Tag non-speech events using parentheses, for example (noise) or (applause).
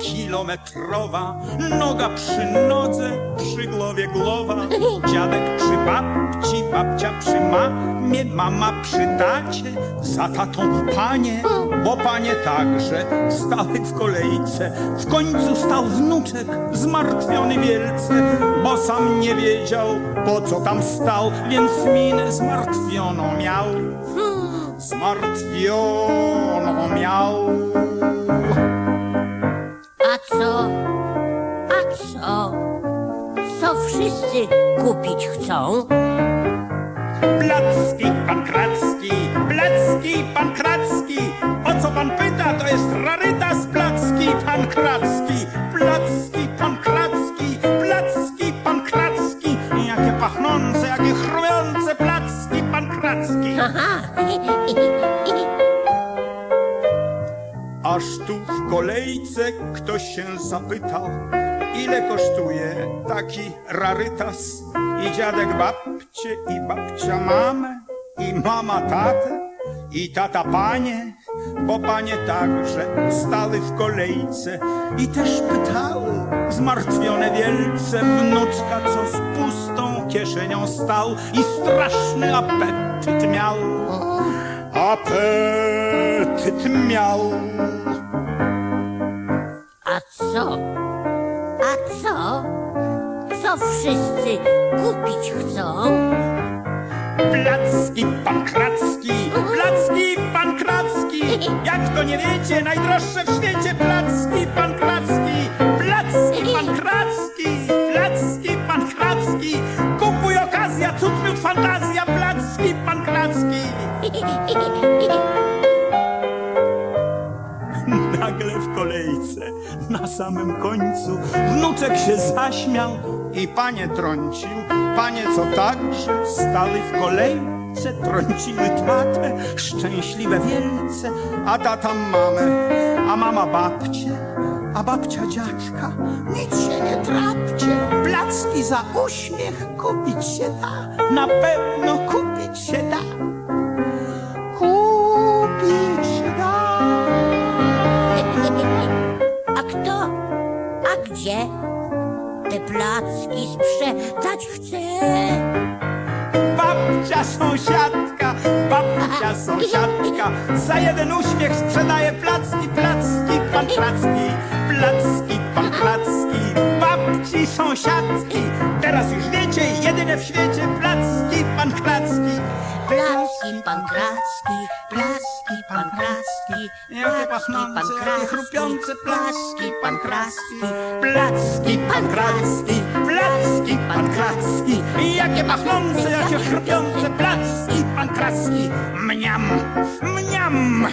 kilometrowa, noga przy nodze, przy głowie głowa. Dziadek przy babci, babcia przy mamie, mama przy tacie, za tatą panie, bo panie także stały w kolejce. W końcu stał wnuczek, zmartwiony wielce, bo sam nie wiedział, po co tam stał, więc minę zmartwioną miał. Zmartwioną miał. Wszyscy kupić chcą? Placki, pan Kracki, placki, pan Kracki. O co pan pyta, to jest rarytas placki, pan Kracki. Placki, pan Kracki, placki, pan Kracki. Jakie pachnące, jakie chrujące placki, pan Kracki. Aha, (laughs) Aż tu w kolejce ktoś się zapytał, ile kosztuje taki rarytas. I dziadek babcie, i babcia mamę, i mama tatę, i tata panie, bo panie także stały w kolejce i też pytały, zmartwione wielce, wnuczka, co z pustą kieszenią stał i straszny apetyt miał. Apetyt miał. a co? A co? Co wszyscy kupić chcą? Placki pankracki, placki pankracki. (laughs) Jak to nie wiecie, najdroższe w świecie placki (laughs) Nagle w kolejce, na samym końcu, wnuczek się zaśmiał i panie trącił. Panie, co także stały w kolejce, trąciły tatę, szczęśliwe wielce, a tata mamę, a mama babcię, a babcia dziadka. Nic się nie trapcie, placki za uśmiech kupić się da, na pewno kupić się da. Gdzie? Te placki sprzedać chce. Babcia sąsiadka, babcia sąsiadka Za jeden uśmiech sprzedaje placki, placki, pan placki Placki, pan placki, babci sąsiadki Teraz już wiecie, jedyne w świecie placki, pan klacki Placki, pankracki, placki, pankracki, Jakie pachnące, jakie chrupiące placki, pan kraski Placki, pan kracki, placki, pan kracki Jakie pachnące, jakie chrupiące placki, pan kraski Mniam, mniam